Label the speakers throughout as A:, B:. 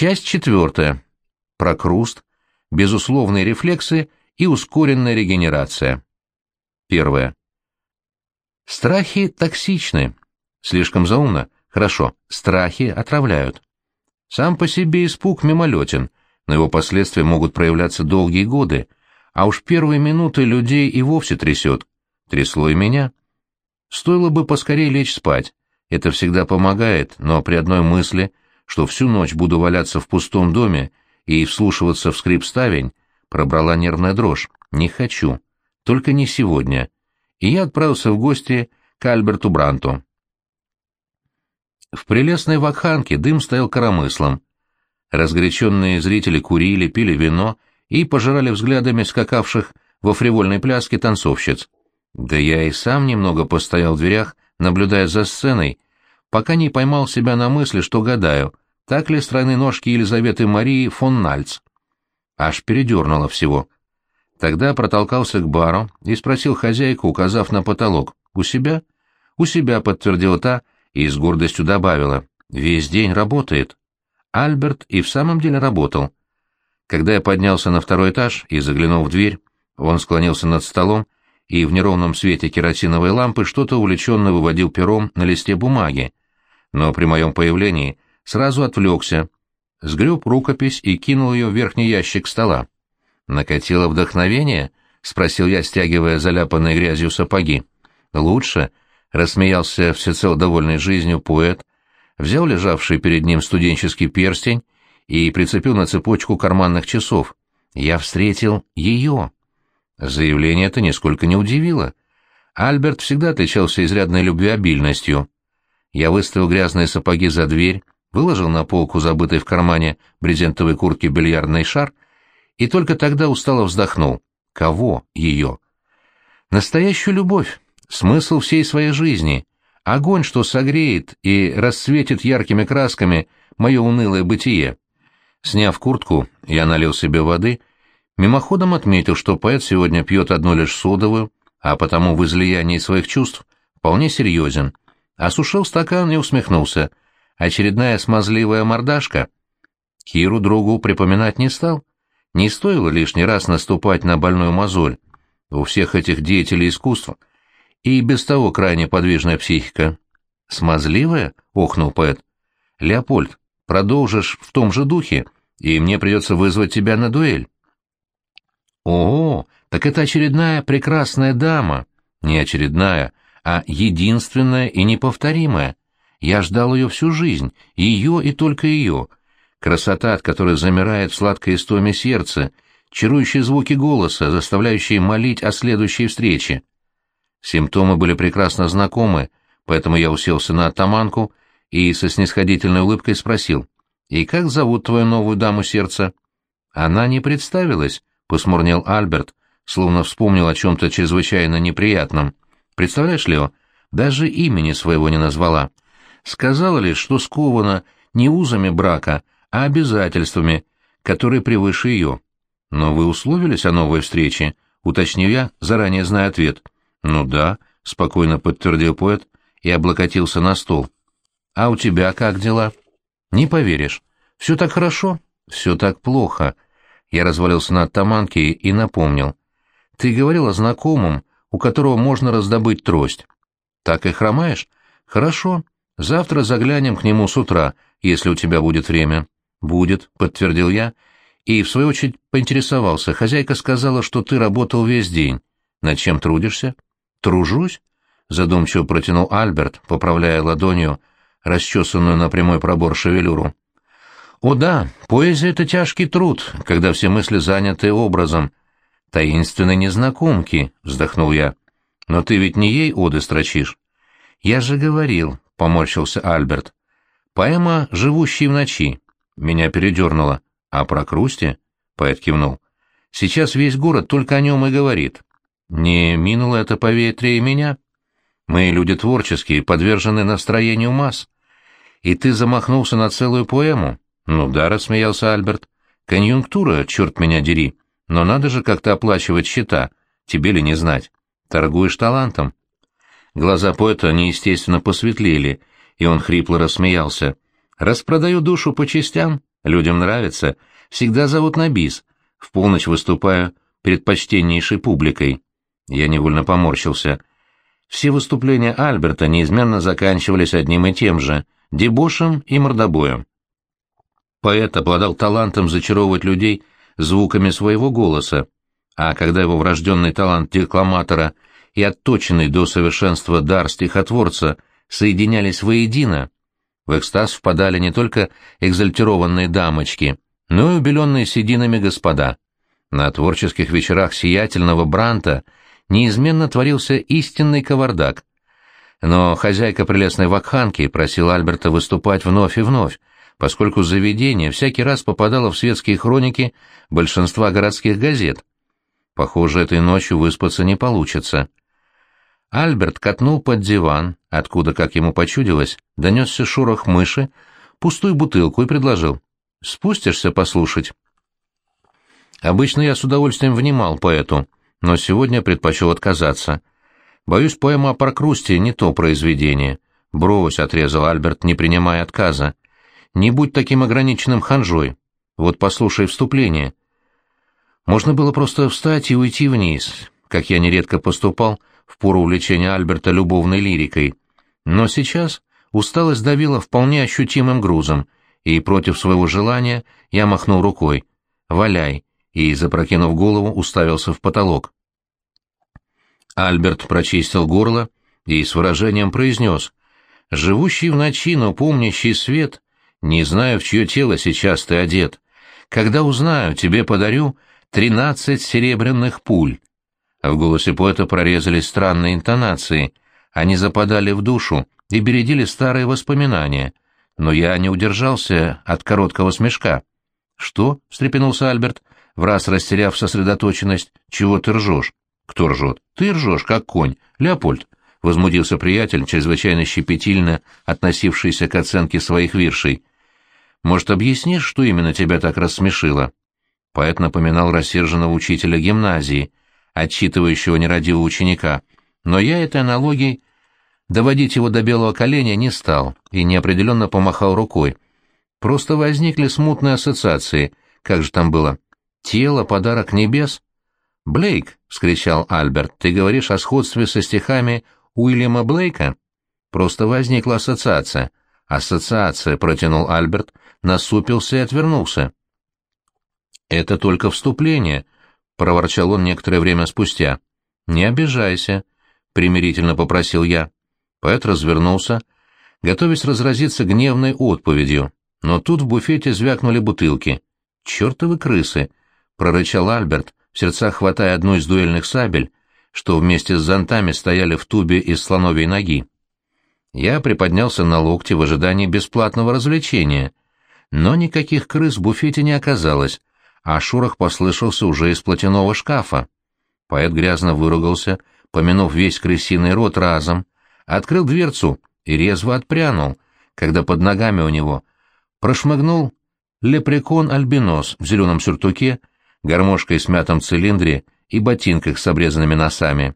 A: Часть четвертая. Прокруст, безусловные рефлексы и ускоренная регенерация. Первое. Страхи токсичны. Слишком заумно. Хорошо, страхи отравляют. Сам по себе испуг мимолетен, но его последствия могут проявляться долгие годы, а уж первые минуты людей и вовсе трясет. Трясло и меня. Стоило бы поскорее лечь спать. Это всегда помогает, но при одной мысли, что всю ночь буду валяться в пустом доме и вслушиваться в скрип ставень, пробрала нервная дрожь. Не хочу. Только не сегодня. И я отправился в гости к Альберту Бранту. В прелестной вакханке дым стоял коромыслом. Разгоряченные зрители курили, пили вино и пожирали взглядами скакавших во фривольной пляске танцовщиц. Да я и сам немного постоял в дверях, наблюдая за сценой, пока не поймал себя на мысли, что гадаю, так ли стройны ножки Елизаветы Марии фон Нальц. Аж передернуло всего. Тогда протолкался к бару и спросил хозяйку, указав на потолок. «У себя?» «У себя», — подтвердила та и с гордостью добавила. «Весь день работает». Альберт и в самом деле работал. Когда я поднялся на второй этаж и заглянул в дверь, он склонился над столом и в неровном свете керосиновой лампы что-то увлеченно выводил пером на листе бумаги. Но при моем появлении сразу отвлекся, сгреб рукопись и кинул ее в верхний ящик стола. «Накатило вдохновение?» — спросил я, стягивая заляпанные грязью сапоги. «Лучше», — рассмеялся всецело довольный жизнью поэт, взял лежавший перед ним студенческий перстень и прицепил на цепочку карманных часов. «Я встретил ее». Заявление это нисколько не удивило. Альберт всегда отличался изрядной любвеобильностью. Я выставил грязные сапоги за дверь, выложил на полку забытый в кармане брезентовой куртки бильярдный шар и только тогда устало вздохнул. Кого ее? Настоящую любовь, смысл всей своей жизни, огонь, что согреет и расцветит яркими красками мое унылое бытие. Сняв куртку, я налил себе воды, мимоходом отметил, что поэт сегодня пьет одну лишь содовую, а потому в излиянии своих чувств вполне серьезен. Осушил стакан и усмехнулся. Очередная смазливая мордашка. Киру другу припоминать не стал. Не стоило лишний раз наступать на больную мозоль. У всех этих деятелей искусства и без того крайне подвижная психика. «Смазливая?» — охнул поэт. «Леопольд, продолжишь в том же духе, и мне придется вызвать тебя на дуэль». «О, так это очередная прекрасная дама. Не очередная, а единственная и неповторимая. Я ждал ее всю жизнь, ее и только ее. Красота, от которой замирает в сладкой истоме сердце, чарующие звуки голоса, заставляющие молить о следующей встрече. Симптомы были прекрасно знакомы, поэтому я уселся на оттаманку и со снисходительной улыбкой спросил, «И как зовут твою новую даму сердца?» «Она не представилась», — посмурнел Альберт, словно вспомнил о чем-то чрезвычайно неприятном. «Представляешь, Лео, даже имени своего не назвала. Сказала лишь, что скована не узами брака, а обязательствами, которые превыше ее. Но вы условились о новой встрече, уточнил я, заранее зная ответ. Ну да, спокойно подтвердил поэт и облокотился на стол. А у тебя как дела? Не поверишь. Все так хорошо, все так плохо. Я развалился на оттаманке и напомнил. Ты говорил о знакомом, у которого можно раздобыть трость. Так и хромаешь? Хорошо. Завтра заглянем к нему с утра, если у тебя будет время. Будет, подтвердил я, и в свою очередь поинтересовался. Хозяйка сказала, что ты работал весь день. Над чем трудишься? Тружусь? Задумчиво протянул Альберт, поправляя ладонью расчесанную на прямой пробор шевелюру. О да, поэзия — это тяжкий труд, когда все мысли заняты образом. Таинственной незнакомки, вздохнул я. Но ты ведь не ей оды строчишь. Я же говорил, поморщился Альберт. Поэма «Живущий в ночи». Меня передернуло. А про Крусти? Поэт кивнул. Сейчас весь город только о нем и говорит. Не минуло это поветрие меня. Мы люди творческие, подвержены настроению масс. И ты замахнулся на целую поэму? Ну да, рассмеялся Альберт. Конъюнктура, черт меня дери. Но надо же как-то оплачивать счета, тебе ли не знать. Торгуешь талантом. Глаза поэта неестественно посветлели, и он хрипло рассмеялся. Распродаю душу по частям, Людям нравится. Всегда зовут на бис. В полночь выступаю перед почтеннейшей публикой. Я невольно поморщился. Все выступления Альберта неизменно заканчивались одним и тем же — дебошем и мордобоем. Поэт обладал талантом зачаровывать людей звуками своего голоса, а когда его врожденный талант декламатора и отточенный до совершенства дар стихотворца соединялись воедино, в экстаз впадали не только экзальтированные дамочки, но и убеленные сединами господа. На творческих вечерах сиятельного Бранта неизменно творился истинный кавардак. Но хозяйка прелестной вакханки просила Альберта выступать вновь и вновь, поскольку заведение всякий раз попадало в светские хроники большинства городских газет. Похоже, этой ночью выспаться не получится. Альберт катнул под диван, откуда, как ему почудилось, донесся шорох мыши, пустую бутылку и предложил. «Спустишься послушать?» Обычно я с удовольствием внимал поэту, но сегодня предпочел отказаться. Боюсь, поэма о Прокрусте не то произведение. «Брось», — отрезал Альберт, не принимая отказа. «Не будь таким ограниченным ханжой. Вот послушай вступление». Можно было просто встать и уйти вниз, как я нередко поступал в пору увлечения Альберта любовной лирикой. Но сейчас усталость давила вполне ощутимым грузом, и против своего желания я махнул рукой. «Валяй!» и, запрокинув голову, уставился в потолок. Альберт прочистил горло и с выражением произнес «Живущий в ночи, но помнящий свет, не знаю, в чье тело сейчас ты одет. Когда узнаю, тебе подарю тринадцать серебряных пуль». В голосе поэта прорезались странные интонации, они западали в душу и бередили старые воспоминания, но я не удержался от короткого смешка. «Что?» — встрепенулся Альберт в раз растеряв сосредоточенность. «Чего ты ржешь?» «Кто ржет?» «Ты ржешь, как конь. Леопольд», — возмутился приятель, чрезвычайно щепетильно относившийся к оценке своих виршей. «Может, объяснишь, что именно тебя так рассмешило?» Поэт напоминал рассерженного учителя гимназии, отчитывающего нерадивого ученика, но я этой аналогией доводить его до белого коленя не стал и неопределенно помахал рукой. Просто возникли смутные ассоциации, как же там было, Тело — подарок небес? «Блейк!» — вскричал Альберт. «Ты говоришь о сходстве со стихами Уильяма Блейка?» Просто возникла ассоциация. «Ассоциация», — протянул Альберт, насупился и отвернулся. «Это только вступление», — проворчал он некоторое время спустя. «Не обижайся», — примирительно попросил я. Поэт развернулся, готовясь разразиться гневной отповедью, но тут в буфете звякнули бутылки. «Чертовы крысы!» прорычал Альберт, в сердцах хватая одну из дуэльных сабель, что вместе с зонтами стояли в тубе из слоновьей ноги. Я приподнялся на локте в ожидании бесплатного развлечения, но никаких крыс в буфете не оказалось, а шорох послышался уже из платяного шкафа. Поэт грязно выругался, помянув весь крысиный рот разом, открыл дверцу и резво отпрянул, когда под ногами у него прошмыгнул лепрекон-альбинос в зеленом сюртуке гармошкой в смятом цилиндре и ботинках с обрезанными носами.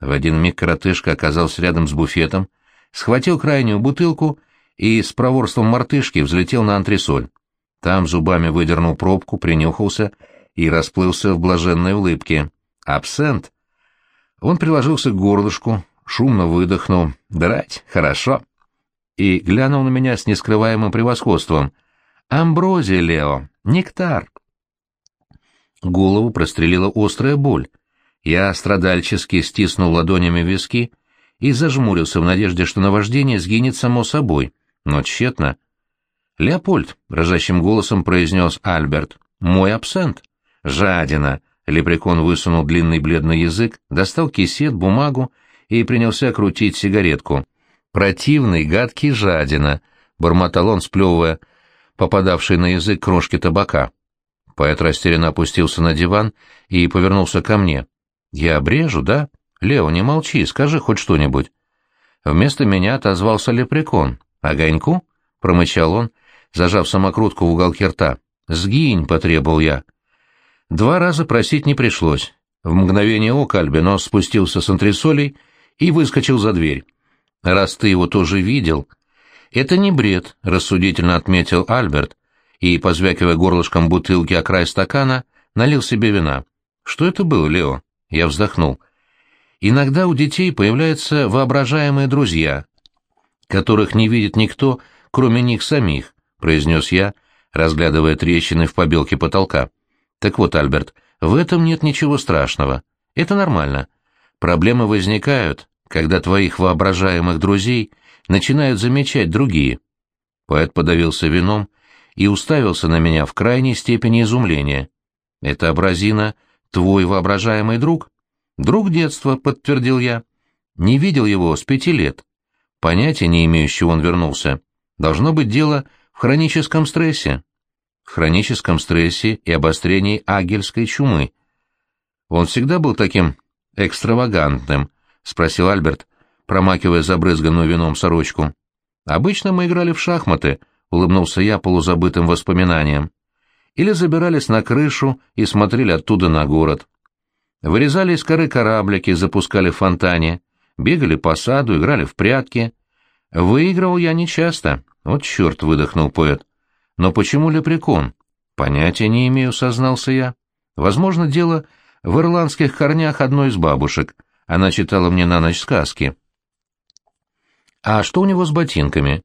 A: В один миг коротышка оказался рядом с буфетом, схватил крайнюю бутылку и с проворством мартышки взлетел на антресоль. Там зубами выдернул пробку, принюхался и расплылся в блаженной улыбке. «Абсент!» Он приложился к горлышку, шумно выдохнул. «Драть, хорошо!» И глянул на меня с нескрываемым превосходством. «Амброзия, Лео! Нектар!» Голову прострелила острая боль. Я страдальчески стиснул ладонями виски и зажмурился в надежде, что наваждение сгинет само собой, но тщетно. «Леопольд», — дрожащим голосом произнес Альберт, — «мой абсент». «Жадина», — лепрекон высунул длинный бледный язык, достал кисет, бумагу и принялся крутить сигаретку. «Противный, гадкий жадина», — бормотал он, сплевывая попадавший на язык крошки табака. Поэт растерянно опустился на диван и повернулся ко мне. «Я обрежу, да? Лео, не молчи, скажи хоть что-нибудь». Вместо меня отозвался лепрекон. «Огоньку?» — промычал он, зажав самокрутку в уголке рта. «Сгинь!» — потребовал я. Два раза просить не пришлось. В мгновение ока Альбинос спустился с антресолей и выскочил за дверь. «Раз ты его тоже видел...» «Это не бред», — рассудительно отметил Альберт, и, позвякивая горлышком бутылки о край стакана, налил себе вина. «Что это было, Лео?» Я вздохнул. «Иногда у детей появляются воображаемые друзья, которых не видит никто, кроме них самих», — произнес я, разглядывая трещины в побелке потолка. «Так вот, Альберт, в этом нет ничего страшного. Это нормально. Проблемы возникают, когда твоих воображаемых друзей начинают замечать другие». Поэт подавился вином и уставился на меня в крайней степени изумления. «Это образина твой воображаемый друг?» «Друг детства», — подтвердил я. «Не видел его с пяти лет. Понятия не имею, с чего он вернулся. Должно быть дело в хроническом стрессе». В хроническом стрессе и обострении агельской чумы. «Он всегда был таким экстравагантным?» — спросил Альберт, промакивая забрызганную вином сорочку. «Обычно мы играли в шахматы», — улыбнулся я полузабытым воспоминанием. «Или забирались на крышу и смотрели оттуда на город. Вырезали из коры кораблики, запускали в фонтане, бегали по саду, играли в прятки. Выигрывал я нечасто. Вот черт, выдохнул поэт. Но почему лепрекон? Понятия не имею, сознался я. Возможно, дело в ирландских корнях одной из бабушек. Она читала мне на ночь сказки. А что у него с ботинками?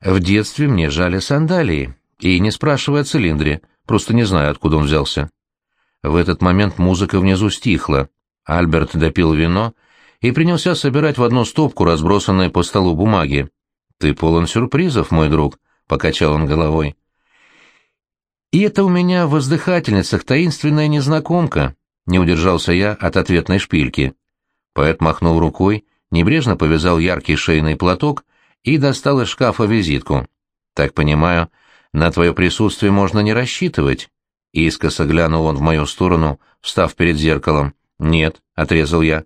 A: В детстве мне жали сандалии, и не спрашивая о цилиндре, просто не знаю, откуда он взялся. В этот момент музыка внизу стихла. Альберт допил вино и принялся собирать в одну стопку разбросанные по столу бумаги. «Ты полон сюрпризов, мой друг», — покачал он головой. «И это у меня в воздыхательницах таинственная незнакомка», — не удержался я от ответной шпильки. Поэт махнул рукой, небрежно повязал яркий шейный платок и достал из шкафа визитку. «Так понимаю, на твое присутствие можно не рассчитывать». Искоса глянул он в мою сторону, встав перед зеркалом. «Нет», — отрезал я.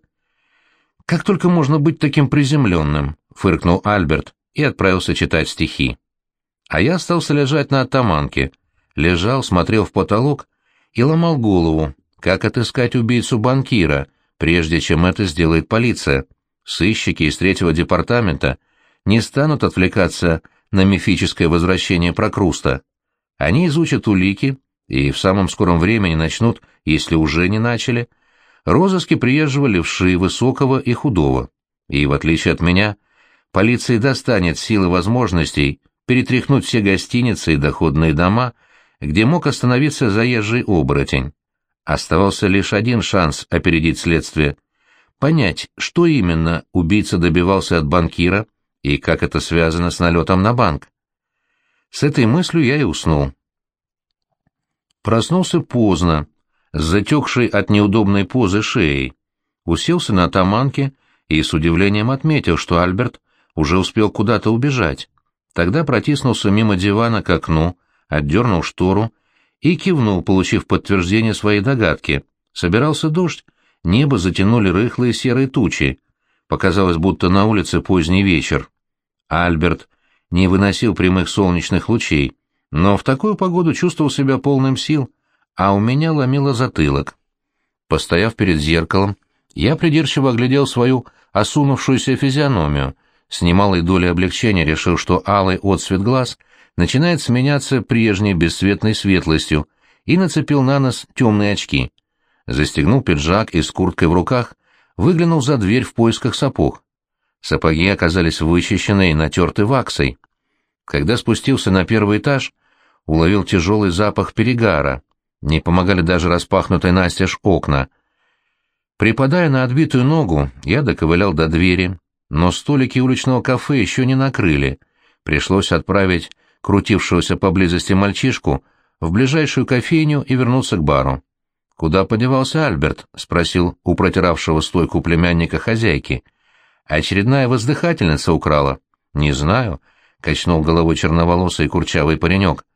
A: «Как только можно быть таким приземленным», — фыркнул Альберт и отправился читать стихи. А я остался лежать на оттаманке. Лежал, смотрел в потолок и ломал голову, как отыскать убийцу банкира, прежде чем это сделает полиция. Сыщики из третьего департамента — не станут отвлекаться на мифическое возвращение Прокруста. Они изучат улики и в самом скором времени начнут, если уже не начали, розыски приезжего левши высокого и худого. И, в отличие от меня, полиции достанет силы возможностей перетряхнуть все гостиницы и доходные дома, где мог остановиться заезжий оборотень. Оставался лишь один шанс опередить следствие — понять, что именно убийца добивался от банкира и как это связано с налетом на банк. С этой мыслью я и уснул. Проснулся поздно, с затекшей от неудобной позы шеей, уселся на таманке и с удивлением отметил, что Альберт уже успел куда-то убежать. Тогда протиснулся мимо дивана к окну, отдернул штору и кивнул, получив подтверждение своей догадки. Собирался дождь, небо затянули рыхлые серые тучи. Показалось, будто на улице поздний вечер. Альберт не выносил прямых солнечных лучей, но в такую погоду чувствовал себя полным сил, а у меня ломило затылок. Постояв перед зеркалом, я придирчиво оглядел свою осунувшуюся физиономию, с немалой долей облегчения решил, что алый отсвет глаз начинает сменяться прежней бесцветной светлостью, и нацепил на нос темные очки. Застегнул пиджак и с курткой в руках выглянул за дверь в поисках сапог. Сапоги оказались вычищены и натерты ваксой. Когда спустился на первый этаж, уловил тяжелый запах перегара. Не помогали даже распахнутые настежь окна. Припадая на отбитую ногу, я доковылял до двери, но столики уличного кафе еще не накрыли. Пришлось отправить крутившегося поблизости мальчишку в ближайшую кофейню и вернуться к бару. «Куда подевался Альберт?» — спросил у протиравшего стойку племянника хозяйки. Очередная воздыхательница украла. Не знаю, качнул головой черноволосый курчавый паренек.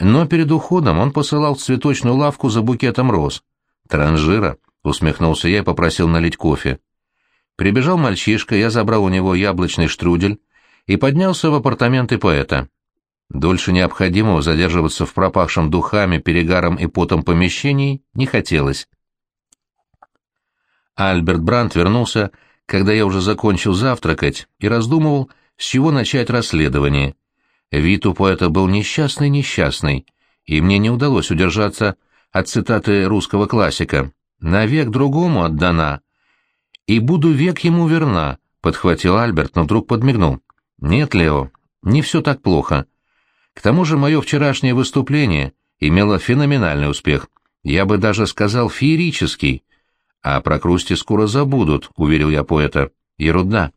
A: Но перед уходом он посылал в цветочную лавку за букетом роз. Транжира, усмехнулся я и попросил налить кофе. Прибежал мальчишка, я забрал у него яблочный штрудель и поднялся в апартаменты поэта. Дольше необходимого задерживаться в пропахшем духами, перегаром и потом помещении не хотелось. Альберт Брандт вернулся когда я уже закончил завтракать и раздумывал, с чего начать расследование. Вид у поэта был несчастный-несчастный, и мне не удалось удержаться от цитаты русского классика «Навек другому отдана, и буду век ему верна», — подхватил Альберт, но вдруг подмигнул. «Нет, Лео, не все так плохо. К тому же мое вчерашнее выступление имело феноменальный успех. Я бы даже сказал феерический. А про Крусти скоро забудут, — уверил я поэта. Ерунда.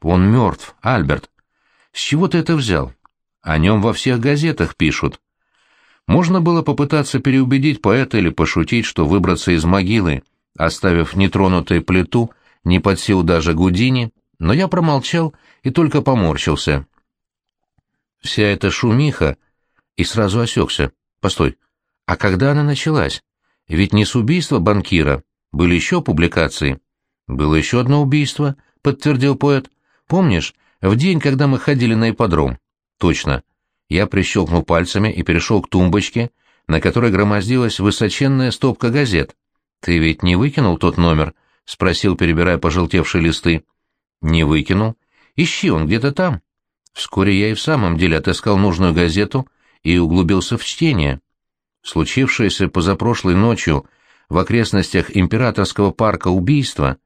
A: Он мертв, Альберт. С чего ты это взял? О нем во всех газетах пишут. Можно было попытаться переубедить поэта или пошутить, что выбраться из могилы, оставив нетронутой плиту, не под силу даже Гудини, но я промолчал и только поморщился. Вся эта шумиха... И сразу осекся. Постой, а когда она началась? Ведь не с убийства банкира. Были еще публикации. Было еще одно убийство, подтвердил поэт. Помнишь, в день, когда мы ходили на ипподром? Точно. Я прищелкнул пальцами и перешел к тумбочке, на которой громоздилась высоченная стопка газет. «Ты ведь не выкинул тот номер?» — спросил, перебирая пожелтевшие листы. «Не выкинул. Ищи, он где-то там». Вскоре я и в самом деле отыскал нужную газету и углубился в чтение. Случившееся позапрошлой ночью в окрестностях императорского парка убийство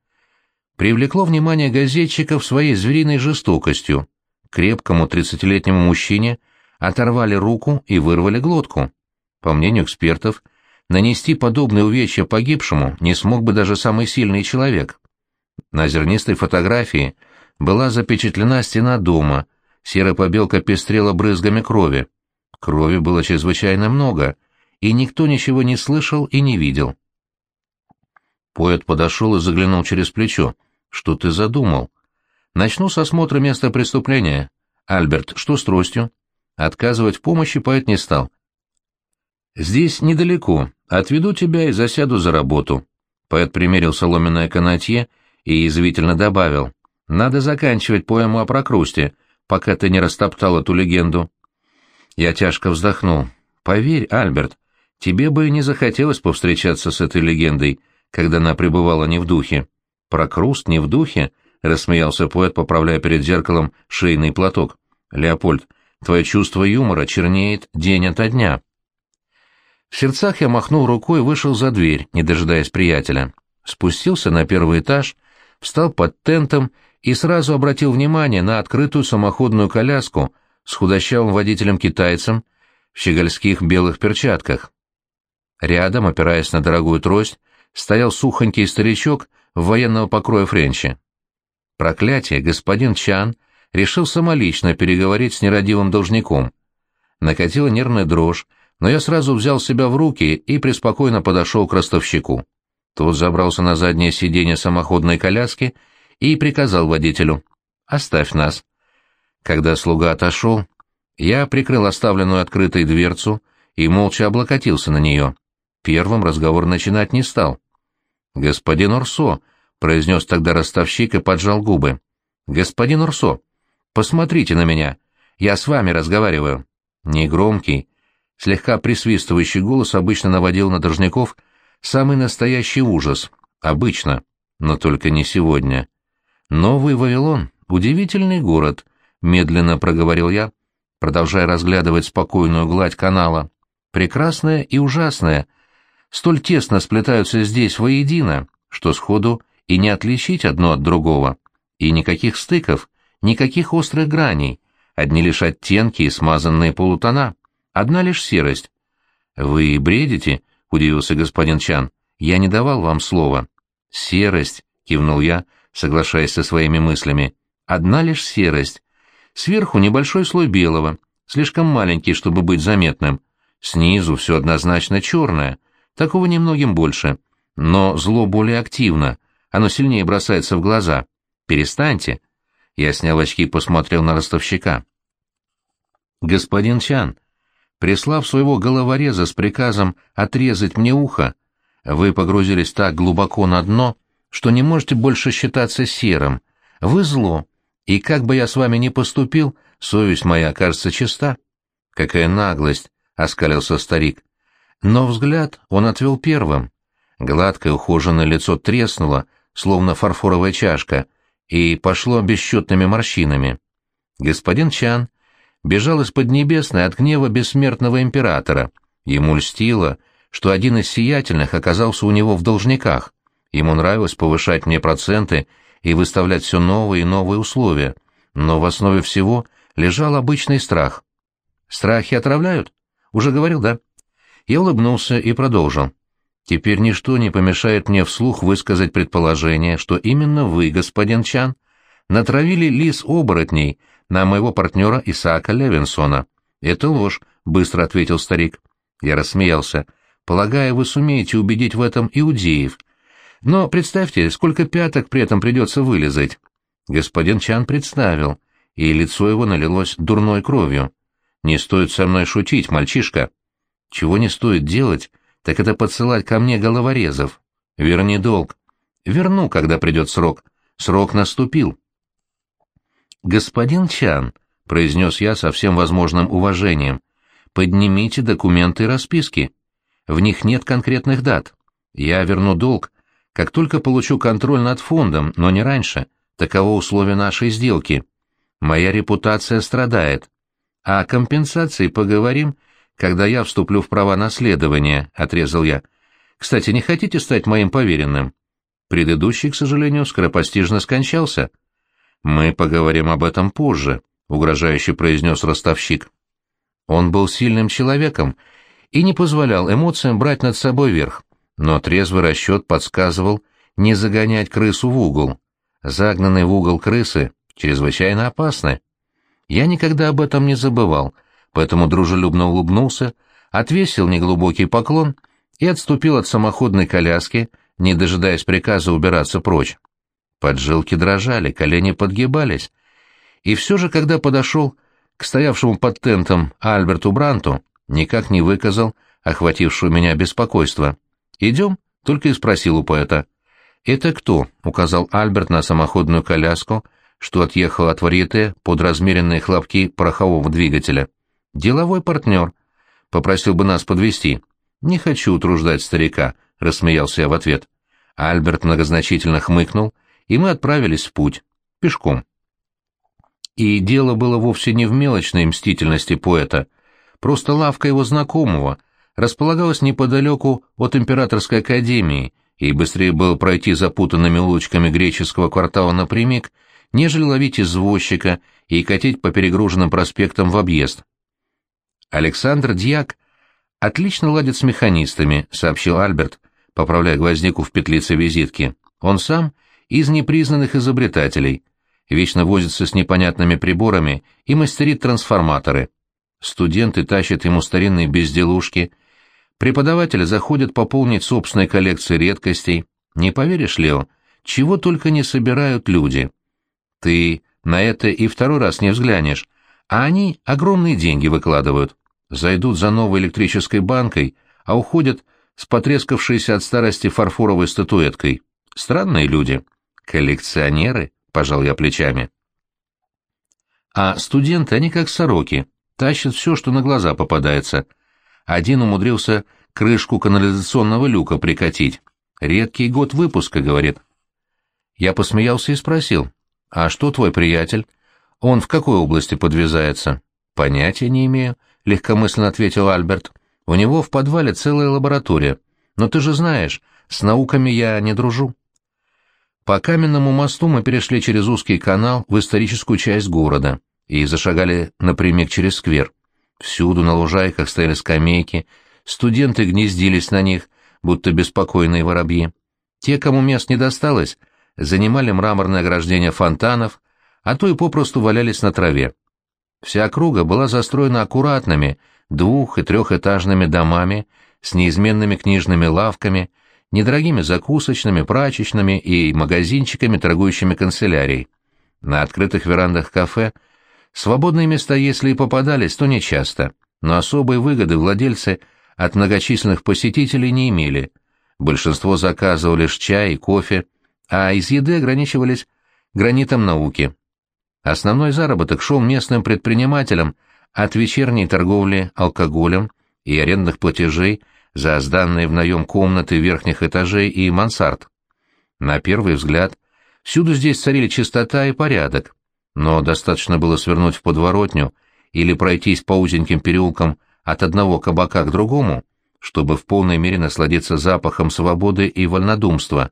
A: привлекло внимание газетчиков своей звериной жестокостью. Крепкому тридцатилетнему мужчине оторвали руку и вырвали глотку. По мнению экспертов, нанести подобное увечье погибшему не смог бы даже самый сильный человек. На зернистой фотографии была запечатлена стена дома, серая побелка пестрела брызгами крови. Крови было чрезвычайно много, и никто ничего не слышал и не видел. Поэт подошел и заглянул через плечо. «Что ты задумал?» «Начну с осмотра места преступления. Альберт, что с тростью?» Отказывать в помощи поэт не стал. «Здесь недалеко. Отведу тебя и засяду за работу». Поэт примерил соломенное канатье и язвительно добавил. «Надо заканчивать поэму о прокрусте, пока ты не растоптал эту легенду». Я тяжко вздохнул. «Поверь, Альберт, тебе бы не захотелось повстречаться с этой легендой, когда она пребывала не в духе». «Прокруст не в духе?» — рассмеялся поэт, поправляя перед зеркалом шейный платок. «Леопольд, твое чувство юмора чернеет день ото дня». В сердцах я махнул рукой и вышел за дверь, не дожидаясь приятеля. Спустился на первый этаж, встал под тентом и сразу обратил внимание на открытую самоходную коляску с худощавым водителем-китайцем в щегольских белых перчатках. Рядом, опираясь на дорогую трость, стоял сухонький старичок в военного покроя френча. Проклятие, господин Чан решил самолично переговорить с нерадивым должником. Накатила нервная дрожь, но я сразу взял себя в руки и преспокойно подошел к ростовщику. Тот забрался на заднее сиденье самоходной коляски и приказал водителю «Оставь нас». Когда слуга отошел, я прикрыл оставленную открытой дверцу и молча облокотился на нее. Первым разговор начинать не стал. «Господин Урсо», — произнес тогда ростовщик и поджал губы. «Господин Урсо, посмотрите на меня. Я с вами разговариваю». Негромкий, слегка присвистывающий голос обычно наводил на должников самый настоящий ужас. Обычно, но только не сегодня. Новый Вавилон — удивительный город, — медленно проговорил я, продолжая разглядывать спокойную гладь канала. Прекрасное и ужасное столь тесно сплетаются здесь воедино, что сходу и не отличить одно от другого. И никаких стыков, никаких острых граней, одни лишь оттенки и смазанные полутона, одна лишь серость. «Вы бредите?» — удивился господин Чан. «Я не давал вам слова». «Серость», — кивнул я, соглашаясь со своими мыслями. «Одна лишь серость. Сверху небольшой слой белого, слишком маленький, чтобы быть заметным. Снизу все однозначно черное, такого немногим больше. Но зло более активно, оно сильнее бросается в глаза. Перестаньте». Я снял очки и посмотрел на ростовщика. «Господин Чан, прислав своего головореза с приказом отрезать мне ухо, вы погрузились так глубоко на дно, что не можете больше считаться серым. Вы зло, и как бы я с вами ни поступил, совесть моя кажется чиста. Какая наглость, — оскалился старик. Но взгляд он отвел первым. Гладкое ухоженное лицо треснуло, словно фарфоровая чашка, и пошло бесчетными морщинами. Господин Чан бежал из Поднебесной от гнева бессмертного императора. Ему льстило, что один из сиятельных оказался у него в должниках. Ему нравилось повышать мне проценты и выставлять все новые и новые условия, но в основе всего лежал обычный страх. «Страхи отравляют?» «Уже говорил, да?» Я улыбнулся и продолжил. «Теперь ничто не помешает мне вслух высказать предположение, что именно вы, господин Чан, натравили лис-оборотней на моего партнера Исаака Левинсона». «Это ложь», — быстро ответил старик. Я рассмеялся. «Полагаю, вы сумеете убедить в этом иудеев. Но представьте, сколько пяток при этом придется вылезать». Господин Чан представил, и лицо его налилось дурной кровью. «Не стоит со мной шутить, мальчишка. Чего не стоит делать, так это подсылать ко мне головорезов. Верни долг. Верну, когда придет срок. Срок наступил». «Господин Чан», — произнес я со всем возможным уважением, — «поднимите документы и расписки. В них нет конкретных дат. Я верну долг, как только получу контроль над фондом, но не раньше. Таково условие нашей сделки. Моя репутация страдает. А о компенсации поговорим, когда я вступлю в права наследования», — отрезал я. «Кстати, не хотите стать моим поверенным?» Предыдущий, к сожалению, скоропостижно скончался. «Мы поговорим об этом позже», — угрожающе произнес ростовщик. Он был сильным человеком и не позволял эмоциям брать над собой верх, но трезвый расчет подсказывал не загонять крысу в угол. Загнанные в угол крысы чрезвычайно опасны. Я никогда об этом не забывал, поэтому дружелюбно улыбнулся, отвесил неглубокий поклон и отступил от самоходной коляски, не дожидаясь приказа убираться прочь. Поджилки дрожали, колени подгибались. И все же, когда подошел к стоявшему под тентом Альберту Бранту, никак не выказал охватившего меня беспокойство. «Идем?» — только и спросил у поэта. «Это кто?» — указал Альберт на самоходную коляску, что отъехала от варьете под размеренные хлопки порохового двигателя. «Деловой партнер. Попросил бы нас подвести. «Не хочу утруждать старика», — рассмеялся я в ответ. Альберт многозначительно хмыкнул, и мы отправились в путь. Пешком. И дело было вовсе не в мелочной мстительности поэта. Просто лавка его знакомого располагалась неподалеку от Императорской академии — и быстрее было пройти запутанными улочками греческого квартала напрямик, нежели ловить извозчика и катить по перегруженным проспектам в объезд. Александр Дьяк отлично ладит с механистами, сообщил Альберт, поправляя гвоздику в петлице визитки. Он сам из непризнанных изобретателей, вечно возится с непонятными приборами и мастерит трансформаторы. Студенты тащат ему старинные безделушки — Преподаватели заходят пополнить собственные коллекции редкостей. Не поверишь, Лео, чего только не собирают люди. Ты на это и второй раз не взглянешь, а они огромные деньги выкладывают. Зайдут за новой электрической банкой, а уходят с потрескавшейся от старости фарфоровой статуэткой. Странные люди. Коллекционеры, пожал я плечами. А студенты, они как сороки, тащат все, что на глаза попадается — один умудрился крышку канализационного люка прикатить. Редкий год выпуска, говорит. Я посмеялся и спросил, а что твой приятель? Он в какой области подвязается? Понятия не имею, легкомысленно ответил Альберт. У него в подвале целая лаборатория. Но ты же знаешь, с науками я не дружу. По каменному мосту мы перешли через узкий канал в историческую часть города и зашагали напрямик через сквер. Всюду на лужайках стояли скамейки, студенты гнездились на них, будто беспокойные воробьи. Те, кому мест не досталось, занимали мраморное ограждение фонтанов, а то и попросту валялись на траве. Вся округа была застроена аккуратными двух- и трехэтажными домами с неизменными книжными лавками, недорогими закусочными, прачечными и магазинчиками, торгующими канцелярией. На открытых верандах кафе – Свободные места, если и попадались, то нечасто, но особой выгоды владельцы от многочисленных посетителей не имели. Большинство заказывали лишь чай и кофе, а из еды ограничивались гранитом науки. Основной заработок шел местным предпринимателям от вечерней торговли алкоголем и арендных платежей за сданные в наем комнаты верхних этажей и мансард. На первый взгляд, всюду здесь царили чистота и порядок, но достаточно было свернуть в подворотню или пройтись по узеньким переулкам от одного кабака к другому, чтобы в полной мере насладиться запахом свободы и вольнодумства.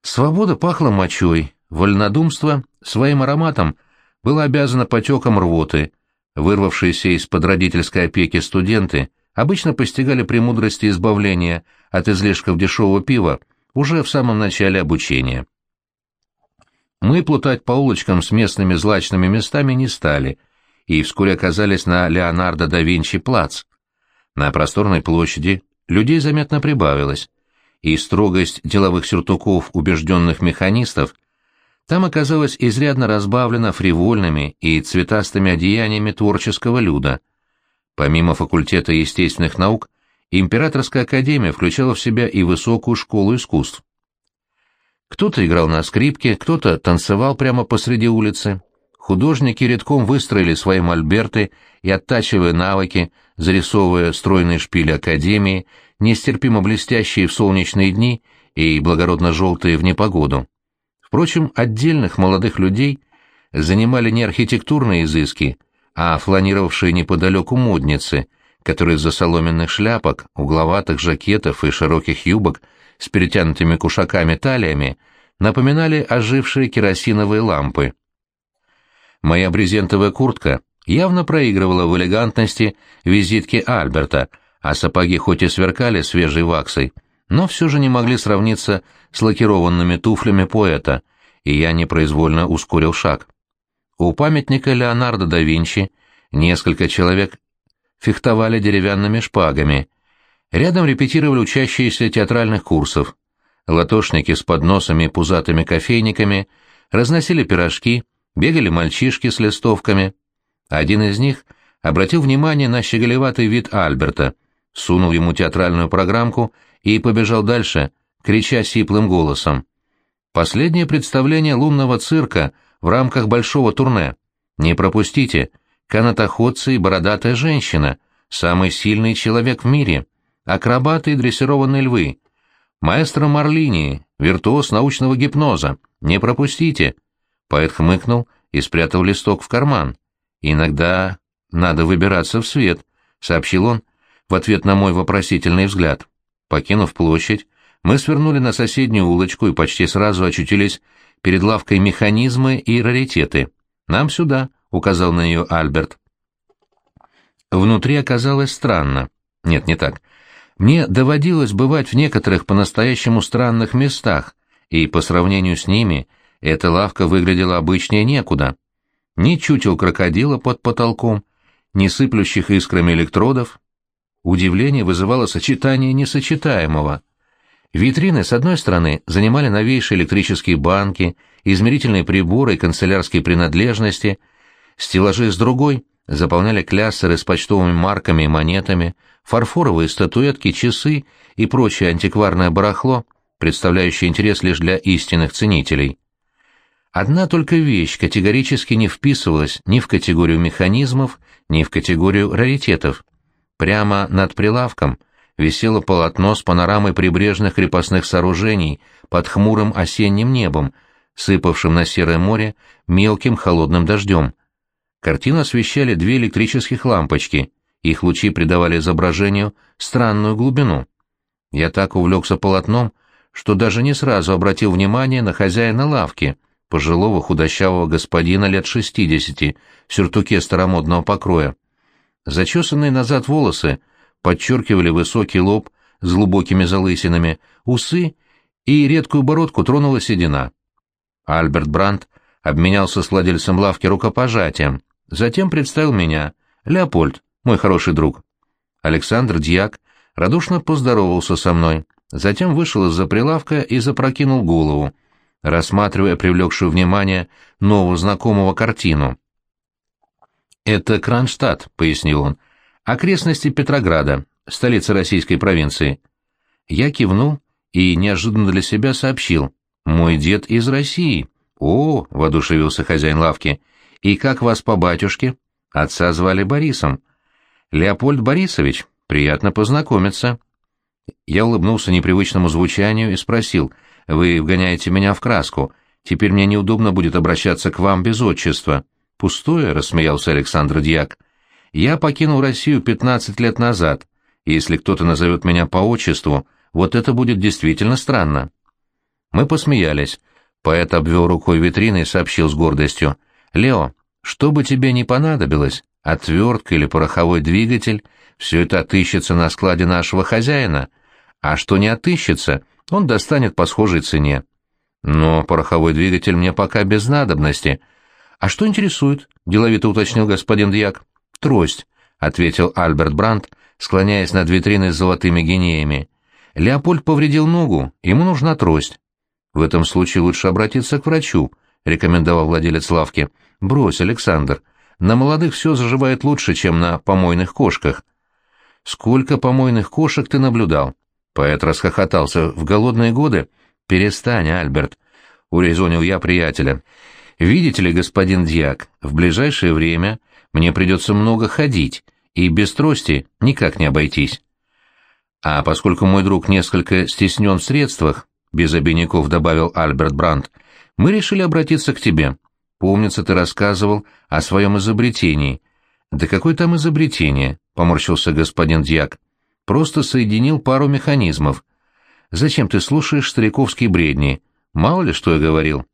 A: Свобода пахла мочой, вольнодумство своим ароматом было обязано потеком рвоты, вырвавшиеся из-под родительской опеки студенты обычно постигали премудрости избавления от излишков дешевого пива уже в самом начале обучения. Мы плутать по улочкам с местными злачными местами не стали, и вскоре оказались на Леонардо да Винчи плац. На просторной площади людей заметно прибавилось, и строгость деловых сюртуков убежденных механистов там оказалась изрядно разбавлена фривольными и цветастыми одеяниями творческого люда. Помимо факультета естественных наук, Императорская академия включала в себя и высокую школу искусств. Кто-то играл на скрипке, кто-то танцевал прямо посреди улицы. Художники редком выстроили свои мольберты и, оттачивая навыки, зарисовывая стройные шпили академии, нестерпимо блестящие в солнечные дни и благородно-желтые в непогоду. Впрочем, отдельных молодых людей занимали не архитектурные изыски, а фланировавшие неподалеку модницы, которые из-за соломенных шляпок, угловатых жакетов и широких юбок с перетянутыми кушаками талиями напоминали ожившие керосиновые лампы. Моя брезентовая куртка явно проигрывала в элегантности визитки Альберта, а сапоги хоть и сверкали свежей ваксой, но все же не могли сравниться с лакированными туфлями поэта, и я непроизвольно ускорил шаг. У памятника Леонардо да Винчи несколько человек фехтовали деревянными шпагами, Рядом репетировали учащиеся театральных курсов. Латошники с подносами и пузатыми кофейниками разносили пирожки, бегали мальчишки с листовками. Один из них обратил внимание на щеголеватый вид Альберта, сунул ему театральную программку и побежал дальше, крича сиплым голосом. Последнее представление лунного цирка в рамках большого турне. Не пропустите. Канатоходцы и бородатая женщина. Самый сильный человек в мире акробаты и дрессированные львы. Маэстро Марлини, виртуоз научного гипноза. Не пропустите. Поэт хмыкнул и спрятал листок в карман. Иногда надо выбираться в свет, сообщил он в ответ на мой вопросительный взгляд. Покинув площадь, мы свернули на соседнюю улочку и почти сразу очутились перед лавкой механизмы и раритеты. «Нам сюда», — указал на нее Альберт. Внутри оказалось странно. Нет, не так. Мне доводилось бывать в некоторых по-настоящему странных местах, и по сравнению с ними эта лавка выглядела обычнее некуда. Ни чутел крокодила под потолком, ни сыплющих искрами электродов. Удивление вызывало сочетание несочетаемого. Витрины, с одной стороны, занимали новейшие электрические банки, измерительные приборы и канцелярские принадлежности, стеллажи с другой заполняли кляссеры с почтовыми марками и монетами, фарфоровые статуэтки, часы и прочее антикварное барахло, представляющее интерес лишь для истинных ценителей. Одна только вещь категорически не вписывалась ни в категорию механизмов, ни в категорию раритетов. Прямо над прилавком висело полотно с панорамой прибрежных крепостных сооружений под хмурым осенним небом, сыпавшим на серое море мелким холодным дождем. Картину освещали две электрических лампочки, их лучи придавали изображению странную глубину. Я так увлекся полотном, что даже не сразу обратил внимание на хозяина лавки, пожилого худощавого господина лет шестидесяти, в сюртуке старомодного покроя. Зачесанные назад волосы подчеркивали высокий лоб с глубокими залысинами, усы и редкую бородку тронула седина. Альберт Брандт обменялся с владельцем лавки рукопожатием, затем представил меня, Леопольд, мой хороший друг. Александр Дьяк радушно поздоровался со мной, затем вышел из-за прилавка и запрокинул голову, рассматривая привлекшую внимание нового знакомого картину. «Это Кронштадт», — пояснил он, — «окрестности Петрограда, столица российской провинции». Я кивнул и неожиданно для себя сообщил. «Мой дед из России». «О!» — воодушевился хозяин лавки. «И как вас по батюшке?» «Отца звали Борисом». Леопольд Борисович, приятно познакомиться. Я улыбнулся непривычному звучанию и спросил, «Вы вгоняете меня в краску. Теперь мне неудобно будет обращаться к вам без отчества. «Пустое», — рассмеялся Александр Дьяк. «Я покинул Россию пятнадцать лет назад, если кто-то назовет меня по отчеству, вот это будет действительно странно». Мы посмеялись. Поэт обвел рукой витрины и сообщил с гордостью. «Лео, что бы тебе ни понадобилось, отвертка или пороховой двигатель, все это отыщется на складе нашего хозяина, а что не отыщется, он достанет по схожей цене. Но пороховой двигатель мне пока без надобности. А что интересует? — деловито уточнил господин Дьяк. Трость, — ответил Альберт Брандт, склоняясь над витриной с золотыми гинеями. Леопольд повредил ногу, ему нужна трость. В этом случае лучше обратиться к врачу, — рекомендовал владелец лавки. Брось, Александр, на молодых все заживает лучше, чем на помойных кошках. Сколько помойных кошек ты наблюдал? Поэт расхохотался. В голодные годы? Перестань, Альберт, — урезонил я приятеля. Видите ли, господин Дьяк, в ближайшее время мне придется много ходить, и без трости никак не обойтись. А поскольку мой друг несколько стеснен в средствах, без обиняков добавил Альберт Брандт, мы решили обратиться к тебе. Помнится, ты рассказывал о своем изобретении. Да какое там изобретение? Поморщился господин Дьяк. Просто соединил пару механизмов. Зачем ты слушаешь стариковские бредни? Мало ли, что я говорил.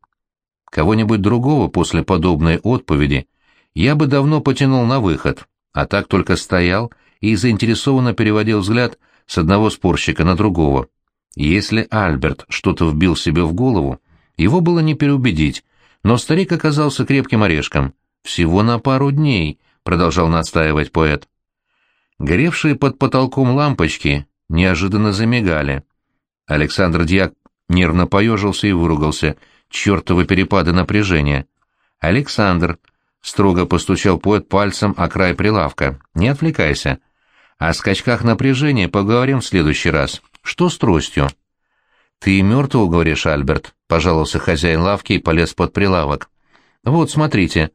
A: Кого-нибудь другого после подобной отповеди я бы давно потянул на выход, а так только стоял и заинтересованно переводил взгляд с одного спорщика на другого. Если Альберт что-то вбил себе в голову, его было не переубедить, но старик оказался крепким орешком. «Всего на пару дней», — продолжал настаивать поэт. Горевшие под потолком лампочки неожиданно замигали. Александр Дьяк нервно поежился и выругался. Чертовы перепады напряжения. «Александр», — строго постучал поэт пальцем о край прилавка, — «не отвлекайся. О скачках напряжения поговорим в следующий раз. Что с тростью?» «Ты мертвого, говоришь, Альберт?» — пожаловался хозяин лавки и полез под прилавок. «Вот, смотрите».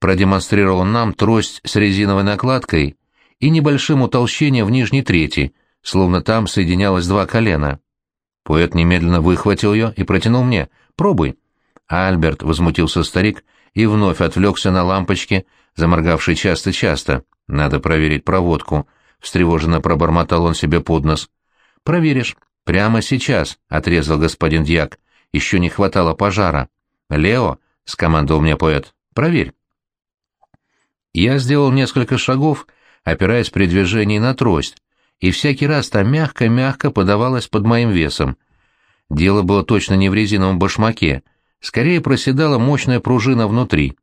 A: Продемонстрировал нам трость с резиновой накладкой и небольшим утолщением в нижней трети, словно там соединялось два колена. Поэт немедленно выхватил ее и протянул мне. «Пробуй». Альберт, — возмутился старик, и вновь отвлекся на лампочки, заморгавшие часто-часто. «Надо проверить проводку», — встревоженно пробормотал он себе под нос. Проверишь. Прямо сейчас, — отрезал господин Дьяк. Еще не хватало пожара. Лео, — скомандовал мне поэт, — проверь. Я сделал несколько шагов, опираясь при движении на трость, и всякий раз та мягко-мягко подавалась под моим весом. Дело было точно не в резиновом башмаке, скорее проседала мощная пружина внутри.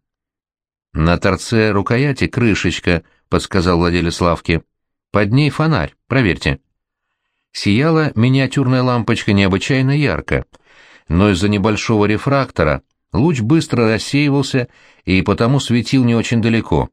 A: «На торце рукояти крышечка», — подсказал владелец лавки. «Под ней фонарь, проверьте» сияла миниатюрная лампочка необычайно ярко, но из-за небольшого рефрактора луч быстро рассеивался и потому светил не очень далеко.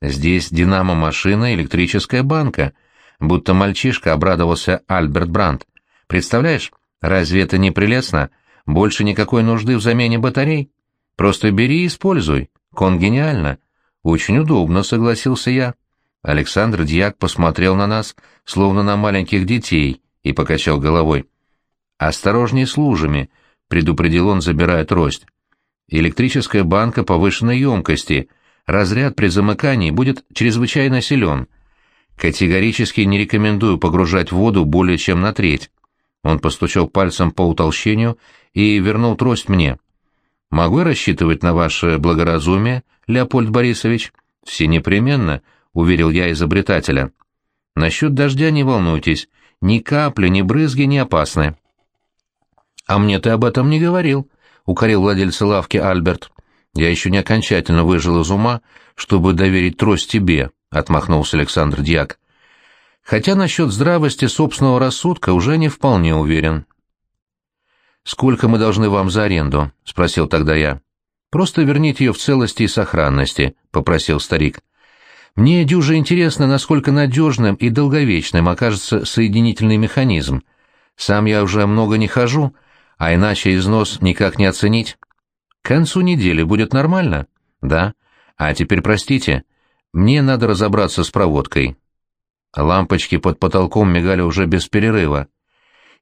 A: Здесь динамо-машина, электрическая банка, будто мальчишка обрадовался Альберт Брандт. Представляешь, разве это не прелестно? Больше никакой нужды в замене батарей. Просто бери и используй. Кон гениально. Очень удобно, согласился я. Александр Дьяк посмотрел на нас, словно на маленьких детей, и покачал головой. «Осторожней с лужами», — предупредил он, забирая трость. «Электрическая банка повышенной емкости. Разряд при замыкании будет чрезвычайно силен. Категорически не рекомендую погружать воду более чем на треть». Он постучал пальцем по утолщению и вернул трость мне. «Могу я рассчитывать на ваше благоразумие, Леопольд Борисович?» «Все непременно», — уверил я изобретателя. «Насчет дождя не волнуйтесь, ни капли, ни брызги не опасны. — А мне ты об этом не говорил, — укорил владельца лавки Альберт. — Я еще не окончательно выжил из ума, чтобы доверить трость тебе, — отмахнулся Александр Дьяк. — Хотя насчет здравости собственного рассудка уже не вполне уверен. — Сколько мы должны вам за аренду? — спросил тогда я. — Просто верните ее в целости и сохранности, — попросил старик. — мне дюже интересно, насколько надежным и долговечным окажется соединительный механизм. Сам я уже много не хожу, а иначе износ никак не оценить. К концу недели будет нормально? Да. А теперь простите, мне надо разобраться с проводкой. Лампочки под потолком мигали уже без перерыва.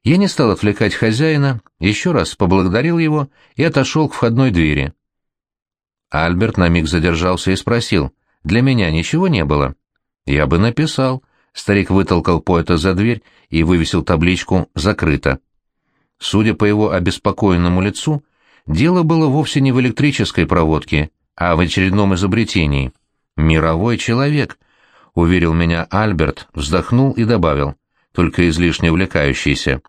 A: Я не стал отвлекать хозяина, еще раз поблагодарил его и отошел к входной двери. Альберт на миг задержался и спросил, «Для меня ничего не было?» «Я бы написал». Старик вытолкал поэта за дверь и вывесил табличку «Закрыто». Судя по его обеспокоенному лицу, дело было вовсе не в электрической проводке, а в очередном изобретении. «Мировой человек», — уверил меня Альберт, вздохнул и добавил, только излишне увлекающийся.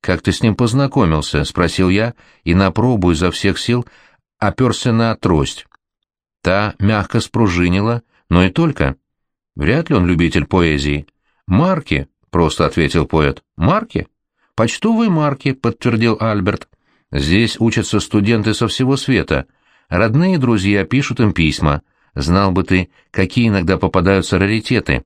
A: «Как ты с ним познакомился?» — спросил я, и на пробу изо всех сил оперся на трость. Та мягко спружинила, но и только. Вряд ли он любитель поэзии. «Марки», — просто ответил поэт. «Марки?» «Почтовые марки», — подтвердил Альберт. «Здесь учатся студенты со всего света. Родные друзья пишут им письма. Знал бы ты, какие иногда попадаются раритеты».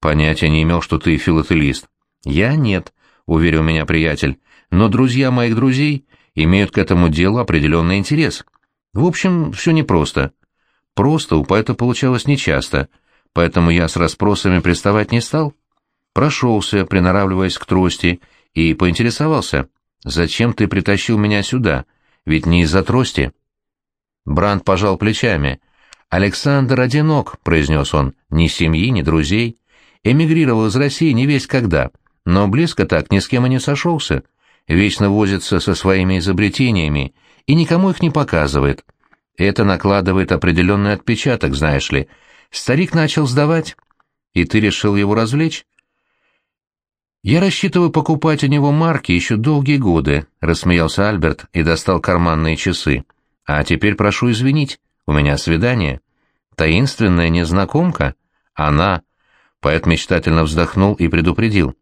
A: «Понятия не имел, что ты филателист». «Я нет», — уверил меня приятель. «Но друзья моих друзей имеют к этому делу определенный интерес. В общем, все непросто. Просто у поэта получалось нечасто, поэтому я с расспросами приставать не стал. Прошелся, приноравливаясь к трости, и поинтересовался, «Зачем ты притащил меня сюда? Ведь не из-за трости». Бранд пожал плечами. «Александр одинок», — произнес он, — «ни семьи, ни друзей. Эмигрировал из России не весь когда, но близко так ни с кем и не сошелся. Вечно возится со своими изобретениями и никому их не показывает. Это накладывает определенный отпечаток, знаешь ли. Старик начал сдавать, и ты решил его развлечь?» «Я рассчитываю покупать у него марки еще долгие годы», — рассмеялся Альберт и достал карманные часы. «А теперь прошу извинить, у меня свидание. Таинственная незнакомка? Она...» Поэт мечтательно вздохнул и предупредил.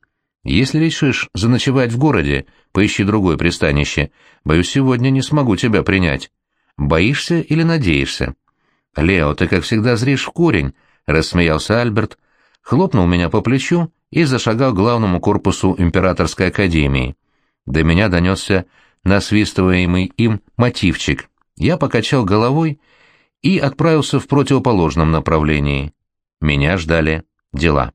A: «Если решишь заночевать в городе, поищи другое пристанище. Боюсь, сегодня не смогу тебя принять. Боишься или надеешься?» «Лео, ты, как всегда, зришь в корень», — рассмеялся Альберт, хлопнул меня по плечу и зашагал к главному корпусу Императорской академии. До меня донесся насвистываемый им мотивчик. Я покачал головой и отправился в противоположном направлении. Меня ждали дела.